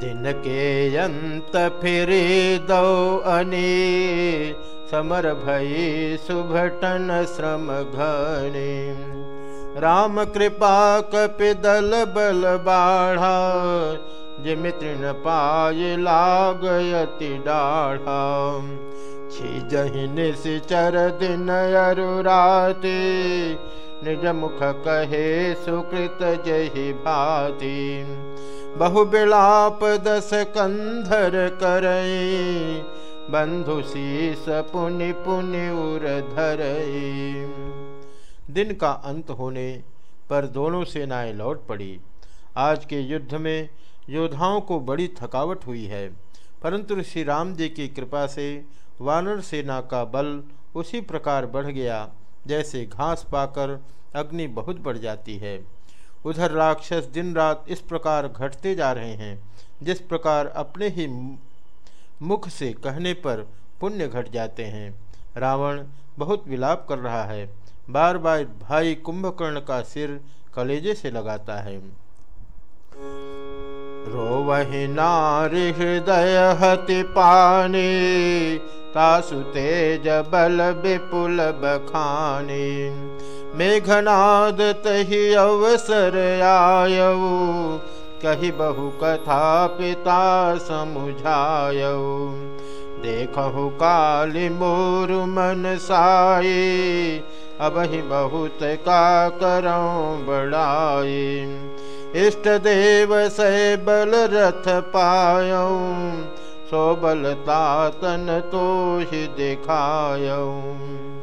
दिन के अंत फिर दो अने समर भई सुभटन श्रम घने राम कृपा कपि दल बल बाढ़ा जिम तृण पाय लागयति डाढ़ा। निज मुख कहे सुकृत जहि भाति बहु बिलाप दस कंधर करई बंधु शीस पुनि पुनि उर धरई दिन का अंत होने पर दोनों सेनाएँ लौट पड़ी। आज के युद्ध में योद्धाओं को बड़ी थकावट हुई है, परंतु श्री राम जी की कृपा से वानर सेना का बल उसी प्रकार बढ़ गया, जैसे घास पाकर अग्नि बहुत बढ़ जाती है। उधर राक्षस दिन रात इस प्रकार घटते जा रहे हैं, जिस प्रकार अपने ही मुख से कहने पर पुण्य घट जाते हैं। रावण बहुत विलाप कर रहा है बार बार भाई कुंभकर्ण का सिर कलेजे से लगाता है। रोवहि नारी हृदय हति पानी, तासु तेज बल विपुल बखानी। मेघनाद तही अवसर आयऊ कही बहु कथा पिता समुझायऊ देखहु काली मोर मन साई अब ही बहुत का करऊँ बड़ाई। इष्ट देव से बल रथ तन तो ही दिखायऊ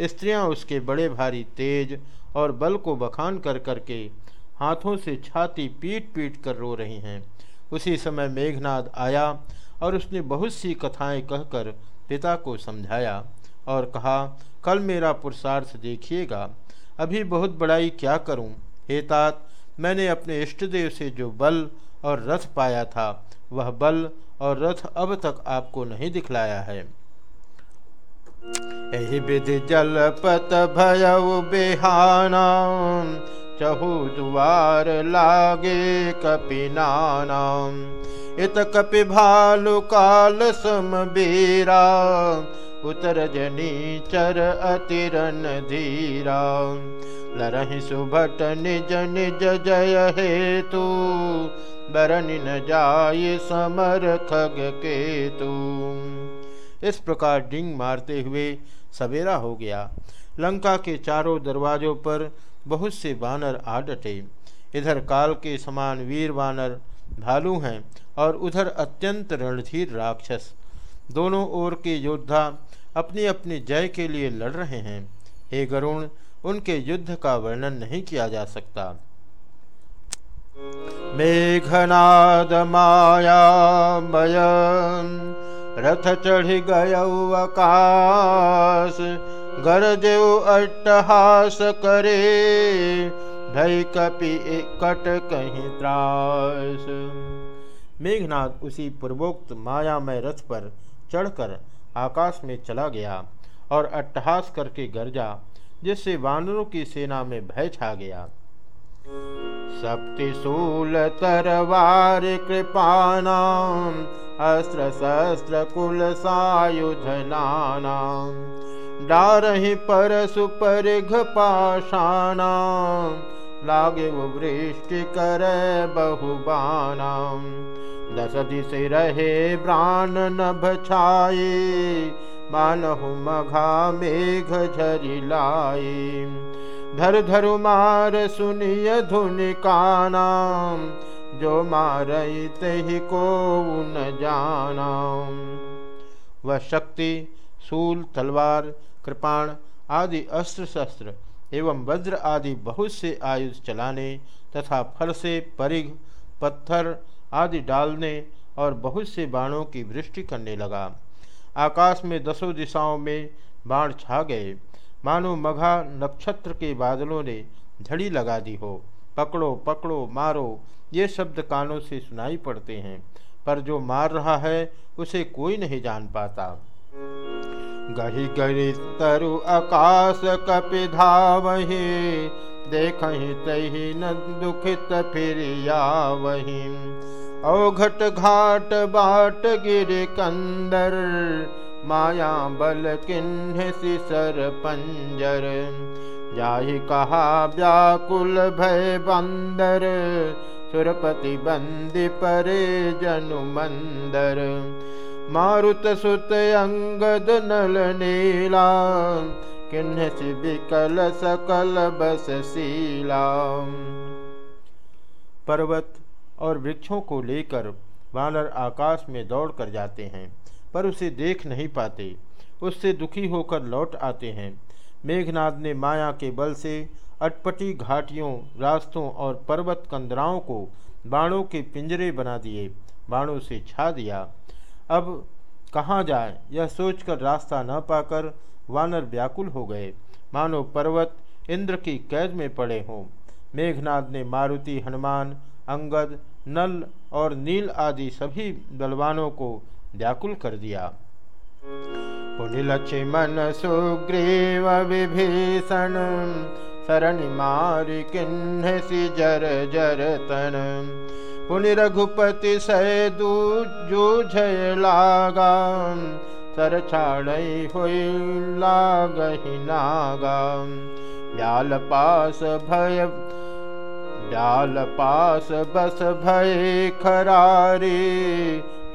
स्त्रियाँ उसके बड़े भारी तेज और बल को बखान कर करके हाथों से छाती पीट पीट कर रो रही हैं। उसी समय मेघनाद आया और उसने बहुत सी कथाएँ कहकर पिता को समझाया और कहा, कल मेरा पुरुषार्थ देखिएगा। अभी बहुत बड़ाई क्या करूँ? हे तात, मैंने अपने इष्टदेव से जो बल और रथ पाया था, वह बल और रथ अब तक आपको नहीं दिखलाया है। यही विधि जलपत भय बिहाना चहु दुआर लागे कपिनाना इत कपि भालु काल सम बीरा उतर जनी चर अतिरन धीरा। लरहि सुभट निज निज जय हेतु। बरन न जाय समर खग केतु इस प्रकार डिंग मारते हुए सवेरा हो गया। लंका के चारों दरवाजों पर बहुत से बानर आ डटे। इधर काल के समान वीर बानर भालू हैं और उधर अत्यंत रणधीर राक्षस। दोनों ओर के योद्धा अपनी अपनी जय के लिए लड़ रहे हैं। हे गरुण, उनके युद्ध का वर्णन नहीं किया जा सकता। मेघनाद मायामय रथ चढ़ गकाश गरजो अट्टहास करे भय कपि कट कहीं त्रास। मेघनाथ उसी पूर्वोक्त माया मायामय रथ पर चढ़कर आकाश में चला गया और अट्टहास करके गरजा, जिससे वानरों की सेना में भय छा गया। शक्तिशूल तरवार कृपानाम अस्त्र शस्त्र कुलसायुधनानां दारहि पर सुपरिघ पाषाणां लागे वृष्टिकर बहुबाणां दशदिशिरहे ब्राण नभछायेनहु मघा मेघ झरिलायि धर धरु मार सुनि धुनिकानाम् जो मार ही को न जाना। वह शक्ति, सूल, तलवार, कृपाण आदि अस्त्र शस्त्र एवं वज्र आदि बहुत से आयुध चलाने तथा फल से परिघ, पत्थर आदि डालने और बहुत से बाणों की वृष्टि करने लगा। आकाश में दसों दिशाओं में बाण छा गए। मानो मघा नक्षत्र के बादलों ने झड़ी लगा दी हो। पकड़ो पकड़ो, मारो, ये शब्द कानों से सुनाई पड़ते हैं, पर जो मार रहा है, उसे कोई नहीं जान पाता। गही गही तरु आकाश कपि धावही देख तही न दुखित फिर वही औघट घाट बाट गिर कंदर, माया बल किन्ह सिसर पंजर। जाहि कहा व्याकुल भय बंदर, सुरपति बंदी परे जनु मंदर। मारुत सुत अंगद नल नीला, किन्ह विकल सकल बस शीला पर्वत और वृक्षों को लेकर वानर आकाश में दौड़ कर जाते हैं, पर उसे देख नहीं पाते। उससे दुखी होकर लौट आते हैं। मेघनाथ ने माया के बल से अटपटी घाटियों, रास्तों और पर्वत कंदराओं को बाणों के पिंजरे बना दिए, बाणों से छा दिया। अब कहाँ जाए? यह सोचकर रास्ता न पाकर वानर व्याकुल हो गए। मानो पर्वत इंद्र की कैद में पड़े हों। मेघनाथ ने मारुति, हनुमान, अंगद, नल और नील आदि सभी बलवानों को व्याकुल कर दिया। पुनिलक्ष्मण सुग्रीव विभीषण शरण मार किन्ह सी जर जर तन। पुनि रघुपति सै जूझ लागा सर छाड़ हुई लाग नागा। व्याल पास भय व्याल पास बस भय खरारी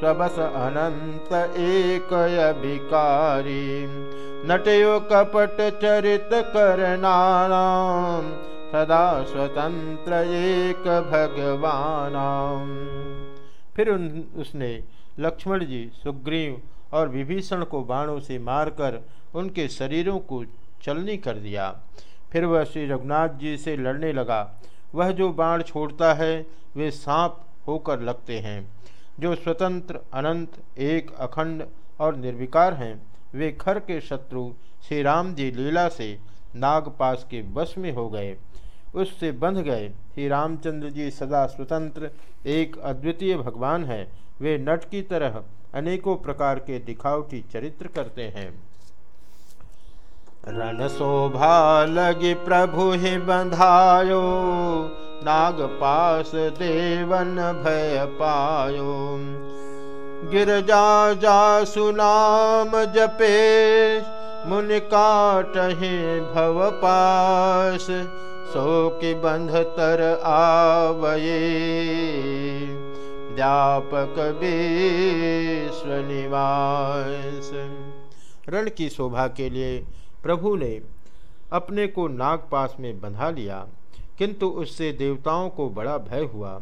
सबस अनंत एक अभिकारी नटयो कपट चरित करना सदा स्वतंत्र एक भगवान फिर उन, उसने लक्ष्मण जी, सुग्रीव और विभीषण को बाणों से मारकर उनके शरीरों को चलनी कर दिया। फिर वह श्री रघुनाथ जी से लड़ने लगा। वह जो बाण छोड़ता है, वे सांप होकर लगते हैं। जो स्वतंत्र, अनंत, एक, अखंड और निर्विकार हैं, वे खर के शत्रु श्री राम जी लीला से नागपास के बस में हो गए। उससे बंध गए। श्री रामचंद्र जी सदा स्वतंत्र, एक, अद्वितीय भगवान है। वे नट की तरह अनेकों प्रकार के दिखावटी चरित्र करते हैं। रण शोभा लगी प्रभु ही बंधायो नाग पास देवन भय पायो। गिरजा जा सुनाम जपे, मुनि काट भव पास सो कि बंध तर आवये। व्यापक विश्व निवास। रण की शोभा के लिए प्रभु ने अपने को नागपास में बंधा लिया, किंतु उससे देवताओं को बड़ा भय हुआ।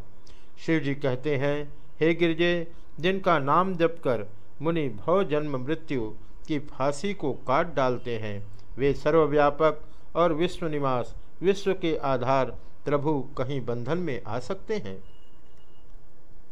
शिव जी कहते हैं, हे गिरजे, जिनका नाम जप कर मुनि भव जन्म मृत्यु की फांसी को काट डालते हैं, वे सर्वव्यापक और विश्व निवास विश्व के आधार प्रभु कहीं बंधन में आ सकते हैं?